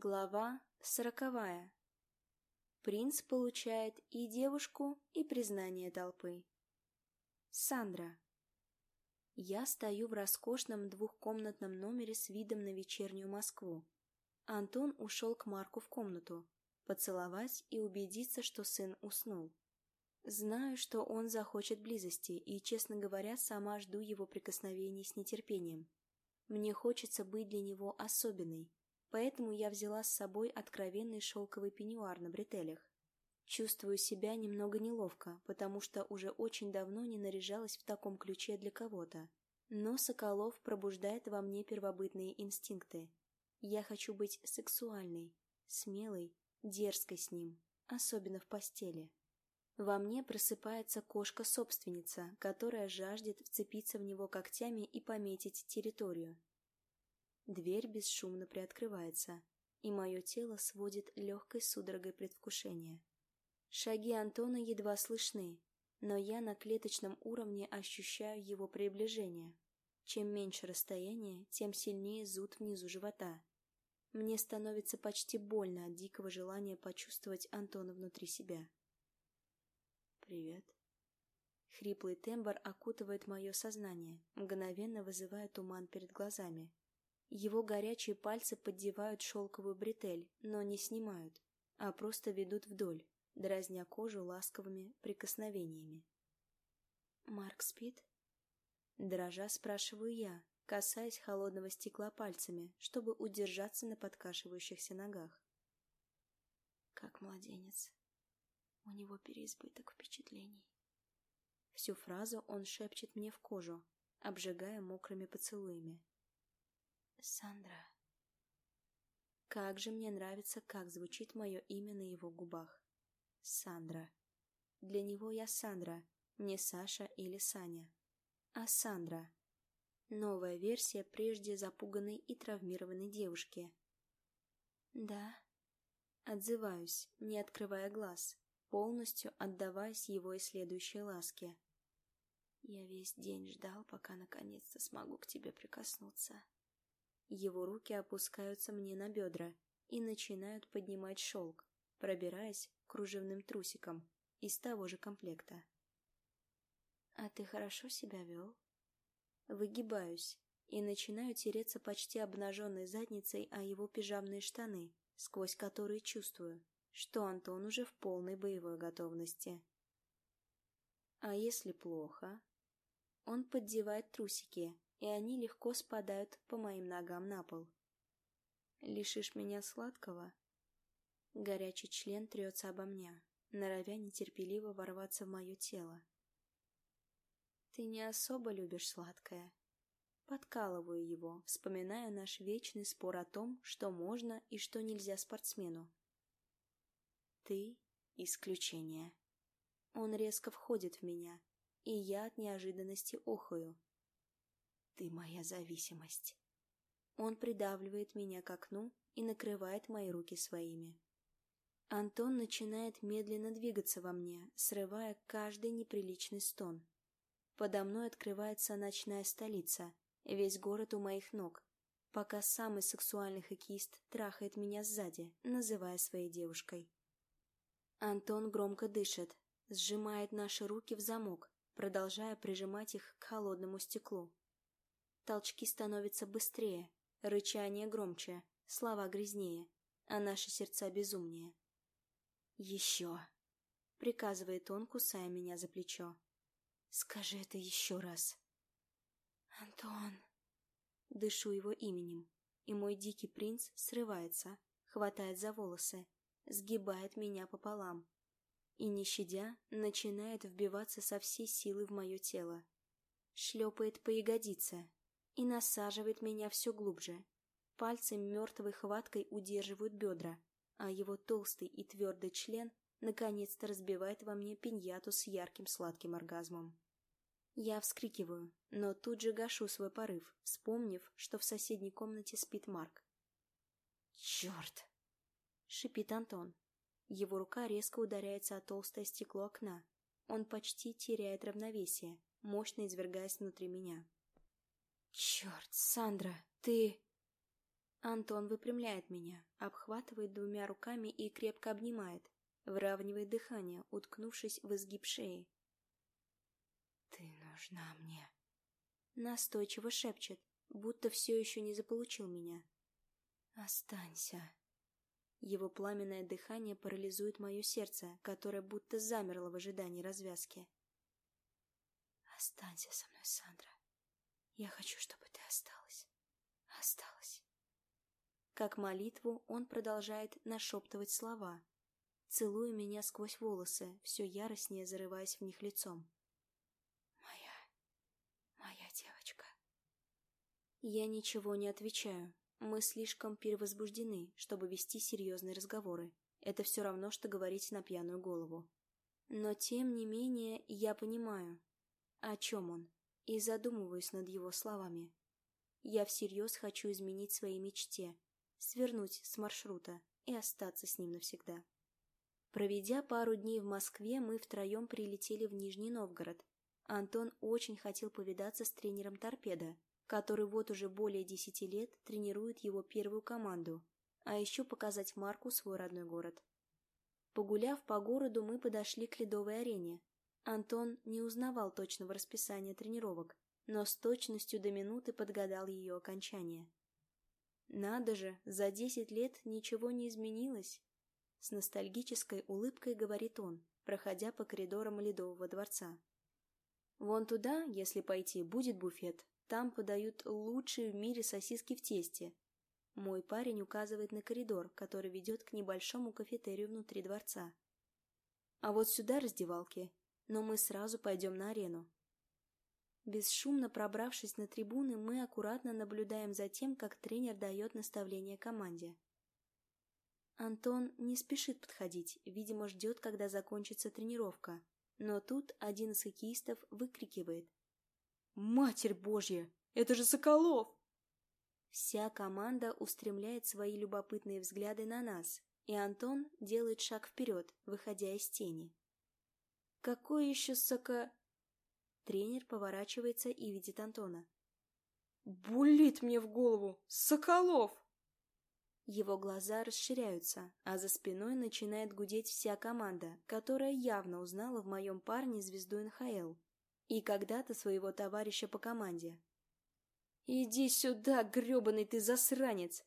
Глава сороковая. Принц получает и девушку, и признание толпы. Сандра. Я стою в роскошном двухкомнатном номере с видом на вечернюю Москву. Антон ушел к Марку в комнату, поцеловать и убедиться, что сын уснул. Знаю, что он захочет близости, и, честно говоря, сама жду его прикосновений с нетерпением. Мне хочется быть для него особенной, поэтому я взяла с собой откровенный шелковый пеньюар на бретелях. Чувствую себя немного неловко, потому что уже очень давно не наряжалась в таком ключе для кого-то. Но Соколов пробуждает во мне первобытные инстинкты. Я хочу быть сексуальной, смелой, дерзкой с ним, особенно в постели. Во мне просыпается кошка-собственница, которая жаждет вцепиться в него когтями и пометить территорию. Дверь бесшумно приоткрывается, и мое тело сводит легкой судорогой предвкушения. Шаги Антона едва слышны, но я на клеточном уровне ощущаю его приближение. Чем меньше расстояние, тем сильнее зуд внизу живота. Мне становится почти больно от дикого желания почувствовать Антона внутри себя. «Привет». Хриплый тембр окутывает мое сознание, мгновенно вызывая туман перед глазами. Его горячие пальцы поддевают шелковую бретель, но не снимают, а просто ведут вдоль, дразня кожу ласковыми прикосновениями. «Марк спит?» Дрожа спрашиваю я, касаясь холодного стекла пальцами, чтобы удержаться на подкашивающихся ногах. Как младенец. У него переизбыток впечатлений. Всю фразу он шепчет мне в кожу, обжигая мокрыми поцелуями. Сандра. Как же мне нравится, как звучит мое имя на его губах. Сандра. Для него я Сандра, не Саша или Саня, а Сандра. Новая версия прежде запуганной и травмированной девушки. Да. Отзываюсь, не открывая глаз, полностью отдаваясь его следующей ласке. Я весь день ждал, пока наконец-то смогу к тебе прикоснуться. Его руки опускаются мне на бедра и начинают поднимать шелк, пробираясь кружевным трусиком из того же комплекта. «А ты хорошо себя вел?» Выгибаюсь и начинаю тереться почти обнаженной задницей о его пижамные штаны, сквозь которые чувствую, что Антон уже в полной боевой готовности. А если плохо? Он поддевает трусики, и они легко спадают по моим ногам на пол. Лишишь меня сладкого? Горячий член трется обо меня, норовя нетерпеливо ворваться в мое тело. Ты не особо любишь сладкое. Подкалываю его, вспоминая наш вечный спор о том, что можно и что нельзя спортсмену. Ты — исключение. Он резко входит в меня, и я от неожиданности охаю. Ты моя зависимость. Он придавливает меня к окну и накрывает мои руки своими. Антон начинает медленно двигаться во мне, срывая каждый неприличный стон. Подо мной открывается ночная столица, весь город у моих ног, пока самый сексуальный хоккеист трахает меня сзади, называя своей девушкой. Антон громко дышит, сжимает наши руки в замок, продолжая прижимать их к холодному стеклу. Толчки становятся быстрее, рычание громче, слова грязнее, а наши сердца безумнее. «Еще!» — приказывает он, кусая меня за плечо. «Скажи это еще раз!» «Антон!» Дышу его именем, и мой дикий принц срывается, хватает за волосы, сгибает меня пополам и, не щадя, начинает вбиваться со всей силы в мое тело. Шлепает по ягодице, и насаживает меня все глубже. Пальцы мертвой хваткой удерживают бедра, а его толстый и твердый член наконец-то разбивает во мне пиньяту с ярким сладким оргазмом. Я вскрикиваю, но тут же гашу свой порыв, вспомнив, что в соседней комнате спит Марк. «Черт!» — шипит Антон. Его рука резко ударяется о толстое стекло окна. Он почти теряет равновесие, мощно извергаясь внутри меня. «Черт, Сандра, ты...» Антон выпрямляет меня, обхватывает двумя руками и крепко обнимает, выравнивает дыхание, уткнувшись в изгиб шеи. «Ты нужна мне», — настойчиво шепчет, будто все еще не заполучил меня. «Останься». Его пламенное дыхание парализует мое сердце, которое будто замерло в ожидании развязки. «Останься со мной, Сандра. Я хочу, чтобы ты осталась. Осталась». Как молитву он продолжает нашептывать слова, целуя меня сквозь волосы, все яростнее зарываясь в них лицом. «Моя... моя девочка». Я ничего не отвечаю, мы слишком перевозбуждены, чтобы вести серьезные разговоры. Это все равно, что говорить на пьяную голову. Но, тем не менее, я понимаю, о чем он, и задумываюсь над его словами. Я всерьез хочу изменить своей мечте, свернуть с маршрута и остаться с ним навсегда. Проведя пару дней в Москве, мы втроем прилетели в Нижний Новгород. Антон очень хотел повидаться с тренером торпеда, который вот уже более десяти лет тренирует его первую команду, а еще показать Марку свой родной город. Погуляв по городу, мы подошли к ледовой арене. Антон не узнавал точного расписания тренировок, но с точностью до минуты подгадал ее окончание. «Надо же, за десять лет ничего не изменилось!» С ностальгической улыбкой говорит он, проходя по коридорам Ледового дворца. «Вон туда, если пойти, будет буфет, там подают лучшие в мире сосиски в тесте. Мой парень указывает на коридор, который ведет к небольшому кафетерию внутри дворца. А вот сюда раздевалки, но мы сразу пойдем на арену. Бесшумно пробравшись на трибуны, мы аккуратно наблюдаем за тем, как тренер дает наставление команде. Антон не спешит подходить, видимо, ждет, когда закончится тренировка. Но тут один из хоккеистов выкрикивает. «Матерь Божья! Это же Соколов!» Вся команда устремляет свои любопытные взгляды на нас, и Антон делает шаг вперед, выходя из тени. «Какой еще сока...» Тренер поворачивается и видит Антона. «Булит мне в голову! Соколов!» Его глаза расширяются, а за спиной начинает гудеть вся команда, которая явно узнала в моем парне звезду НХЛ и когда-то своего товарища по команде. «Иди сюда, гребаный ты засранец!»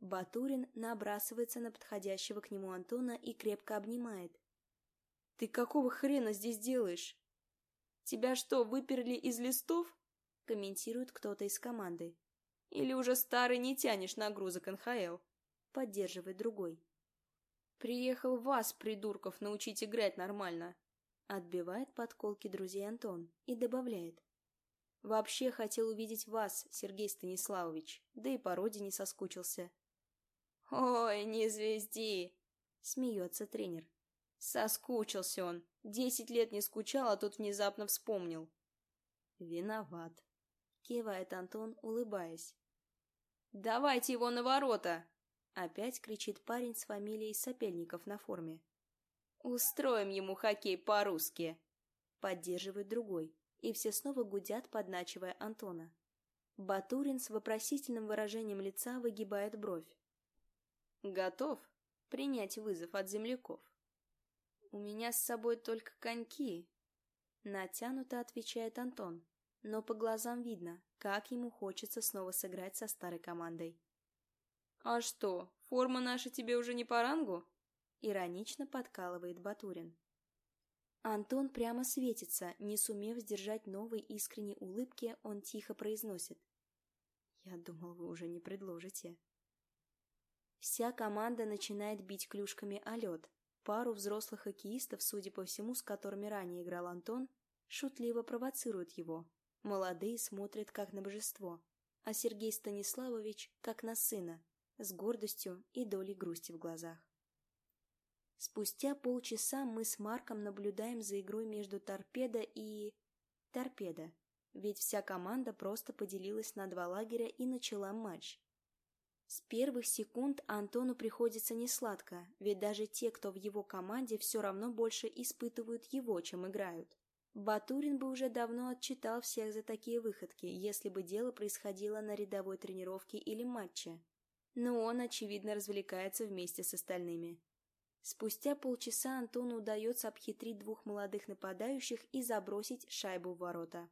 Батурин набрасывается на подходящего к нему Антона и крепко обнимает. «Ты какого хрена здесь делаешь? Тебя что, выперли из листов?» комментирует кто-то из команды. «Или уже старый не тянешь нагрузок НХЛ?» поддерживает другой. «Приехал вас, придурков, научить играть нормально!» Отбивает подколки друзей Антон и добавляет. «Вообще хотел увидеть вас, Сергей Станиславович, да и по родине соскучился». «Ой, не звезди!» — смеется тренер. Соскучился он. Десять лет не скучал, а тут внезапно вспомнил. «Виноват», — кивает Антон, улыбаясь. «Давайте его на ворота!» — опять кричит парень с фамилией Сопельников на форме. «Устроим ему хоккей по-русски!» Поддерживает другой, и все снова гудят, подначивая Антона. Батурин с вопросительным выражением лица выгибает бровь. «Готов принять вызов от земляков?» «У меня с собой только коньки», — натянуто отвечает Антон, но по глазам видно, как ему хочется снова сыграть со старой командой. «А что, форма наша тебе уже не по рангу?» Иронично подкалывает Батурин. Антон прямо светится, не сумев сдержать новой искренней улыбки, он тихо произносит. «Я думал, вы уже не предложите». Вся команда начинает бить клюшками о лед. Пару взрослых хоккеистов, судя по всему, с которыми ранее играл Антон, шутливо провоцируют его. Молодые смотрят как на божество, а Сергей Станиславович как на сына, с гордостью и долей грусти в глазах. Спустя полчаса мы с Марком наблюдаем за игрой между торпедо и... торпедо, ведь вся команда просто поделилась на два лагеря и начала матч. С первых секунд Антону приходится несладко, ведь даже те, кто в его команде, все равно больше испытывают его, чем играют. Батурин бы уже давно отчитал всех за такие выходки, если бы дело происходило на рядовой тренировке или матче. но он, очевидно, развлекается вместе с остальными. Спустя полчаса Антону удается обхитрить двух молодых нападающих и забросить шайбу в ворота.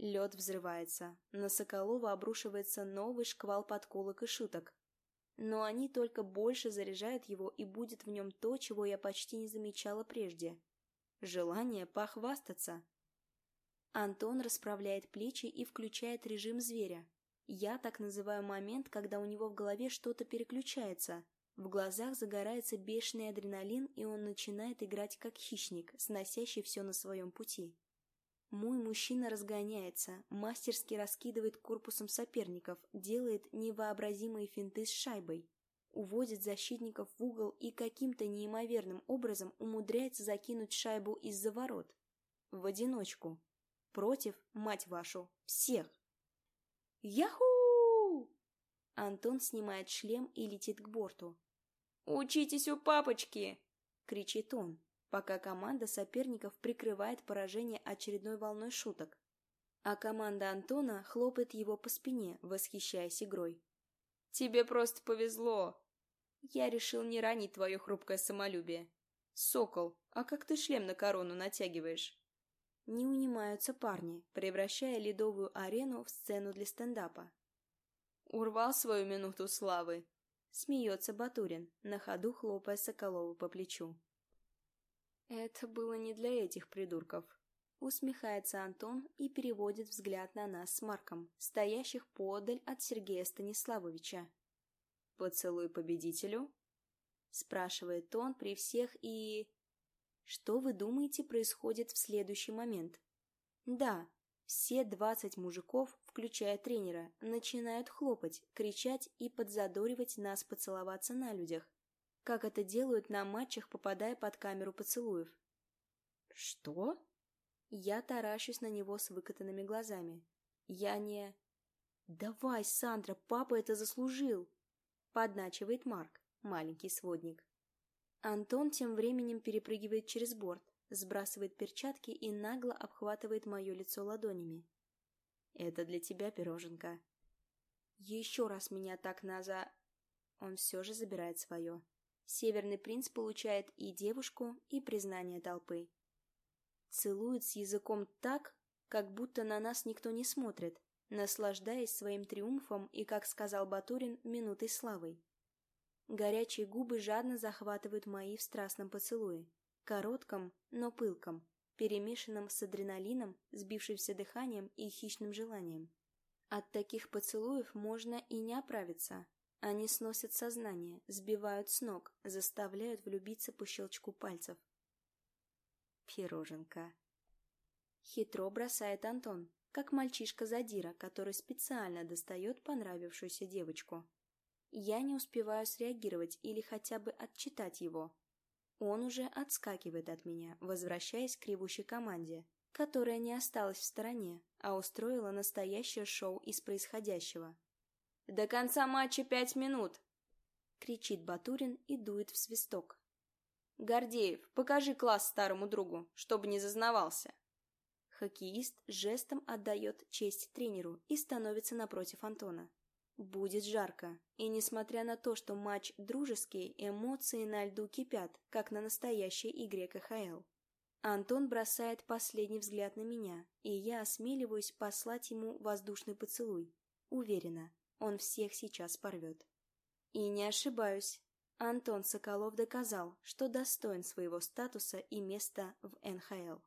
Лед взрывается, на Соколова обрушивается новый шквал подколок и шуток. Но они только больше заряжают его, и будет в нем то, чего я почти не замечала прежде. Желание похвастаться. Антон расправляет плечи и включает режим зверя. Я так называю момент, когда у него в голове что-то переключается – в глазах загорается бешеный адреналин, и он начинает играть как хищник, сносящий все на своем пути. Мой мужчина разгоняется, мастерски раскидывает корпусом соперников, делает невообразимые финты с шайбой, уводит защитников в угол и каким-то неимоверным образом умудряется закинуть шайбу из-за ворот. В одиночку. Против, мать вашу, всех. Яху! Антон снимает шлем и летит к борту. «Учитесь у папочки!» — кричит он, пока команда соперников прикрывает поражение очередной волной шуток. А команда Антона хлопает его по спине, восхищаясь игрой. «Тебе просто повезло!» «Я решил не ранить твое хрупкое самолюбие. Сокол, а как ты шлем на корону натягиваешь?» Не унимаются парни, превращая ледовую арену в сцену для стендапа. Урвал свою минуту славы, Смеется Батурин, на ходу хлопая Соколову по плечу. Это было не для этих придурков. Усмехается Антон и переводит взгляд на нас с Марком, стоящих подаль от Сергея Станиславовича. «Поцелуй победителю?» Спрашивает он при всех и... Что вы думаете происходит в следующий момент? Да, все двадцать мужиков, включая тренера, начинают хлопать, кричать и подзадоривать нас поцеловаться на людях, как это делают на матчах, попадая под камеру поцелуев. Что? Я таращусь на него с выкатанными глазами. Я не... «Давай, Сандра, папа это заслужил!» Подначивает Марк, маленький сводник. Антон тем временем перепрыгивает через борт, сбрасывает перчатки и нагло обхватывает мое лицо ладонями. «Это для тебя, пироженка». «Еще раз меня так наза...» Он все же забирает свое. Северный принц получает и девушку, и признание толпы. Целует с языком так, как будто на нас никто не смотрит, наслаждаясь своим триумфом и, как сказал Батурин, минутой славой. Горячие губы жадно захватывают мои в страстном поцелуе коротком, но пылком, перемешанном с адреналином, сбившимся дыханием и хищным желанием. От таких поцелуев можно и не оправиться. Они сносят сознание, сбивают с ног, заставляют влюбиться по щелчку пальцев. Пироженка. Хитро бросает Антон, как мальчишка-задира, который специально достает понравившуюся девочку. Я не успеваю среагировать или хотя бы отчитать его, он уже отскакивает от меня, возвращаясь к ревущей команде, которая не осталась в стороне, а устроила настоящее шоу из происходящего. «До конца матча пять минут!» — кричит Батурин и дует в свисток. «Гордеев, покажи класс старому другу, чтобы не зазнавался!» Хоккеист жестом отдает честь тренеру и становится напротив Антона. Будет жарко, и несмотря на то, что матч дружеский, эмоции на льду кипят, как на настоящей игре КХЛ. Антон бросает последний взгляд на меня, и я осмеливаюсь послать ему воздушный поцелуй. Уверена, он всех сейчас порвет. И не ошибаюсь. Антон Соколов доказал, что достоин своего статуса и места в НХЛ.